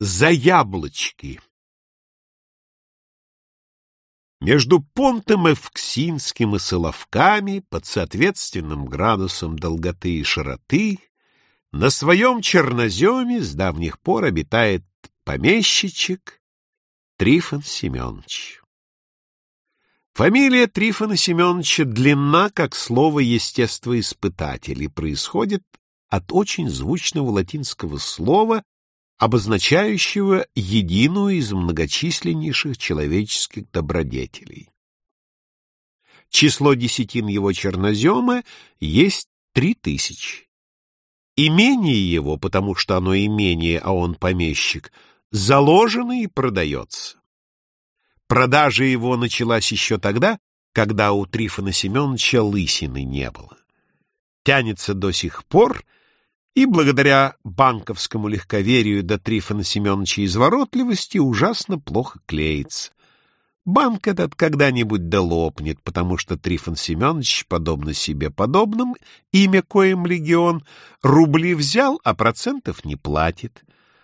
За яблочки Между понтом Эвксинским и Соловками под соответственным градусом долготы и широты на своем черноземе с давних пор обитает помещичек Трифон Семенович. Фамилия Трифона Семеновича длинна, как слово естествоиспытатель, и происходит от очень звучного латинского слова, обозначающего единую из многочисленнейших человеческих добродетелей. Число десятин его чернозема есть три тысячи. Имение его, потому что оно имение, а он помещик, заложено и продается. Продажа его началась еще тогда, когда у Трифона Семеновича лысины не было. Тянется до сих пор — и благодаря банковскому легковерию до Трифона Семеновича изворотливости ужасно плохо клеится. Банк этот когда-нибудь долопнет, потому что Трифон Семенович, подобно себе подобным, имя коим легион, рубли взял, а процентов не платит.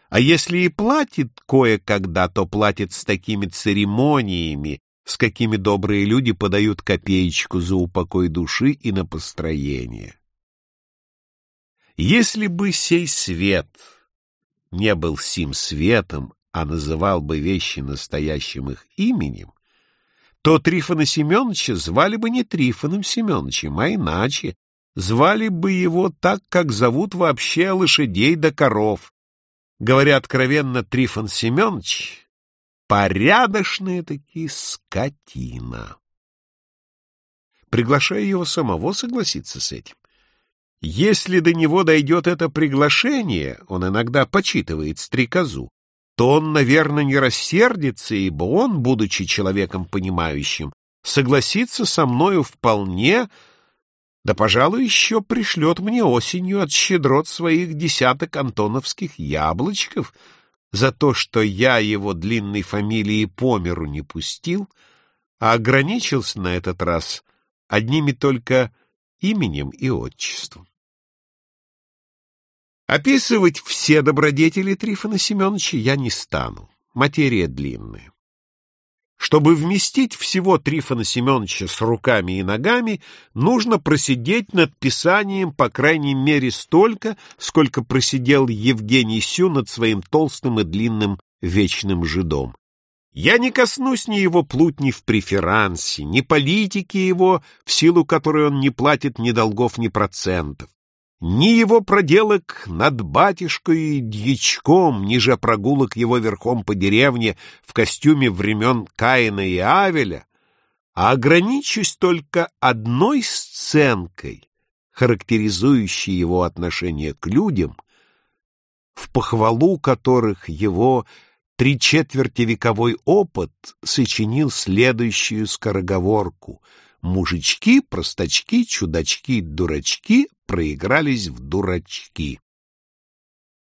А если и платит кое-когда, то платит с такими церемониями, с какими добрые люди подают копеечку за упокой души и на построение. Если бы сей свет не был сим светом, а называл бы вещи настоящим их именем, то Трифона Семеновича звали бы не Трифоном Семеновичем, а иначе. Звали бы его так, как зовут вообще лошадей да коров. Говоря откровенно, Трифон Семенович — порядочная таки скотина. Приглашаю его самого согласиться с этим. Если до него дойдет это приглашение, он иногда почитывает стрекозу, то он, наверное, не рассердится, ибо он, будучи человеком понимающим, согласится со мною вполне, да, пожалуй, еще пришлет мне осенью от щедрот своих десяток антоновских яблочков за то, что я его длинной фамилии по миру не пустил, а ограничился на этот раз одними только именем и отчеством. Описывать все добродетели Трифона Семеновича я не стану. Материя длинная. Чтобы вместить всего Трифона Семеновича с руками и ногами, нужно просидеть над писанием по крайней мере столько, сколько просидел Евгений Сю над своим толстым и длинным вечным жидом. Я не коснусь ни его плутни в преферансе, ни политики его, в силу которой он не платит ни долгов, ни процентов ни его проделок над батюшкой и дьячком, ни же прогулок его верхом по деревне в костюме времен Каина и Авеля, а ограничусь только одной сценкой, характеризующей его отношение к людям, в похвалу которых его три четверти вековой опыт сочинил следующую скороговорку — Мужички, простачки, чудачки, дурачки проигрались в дурачки.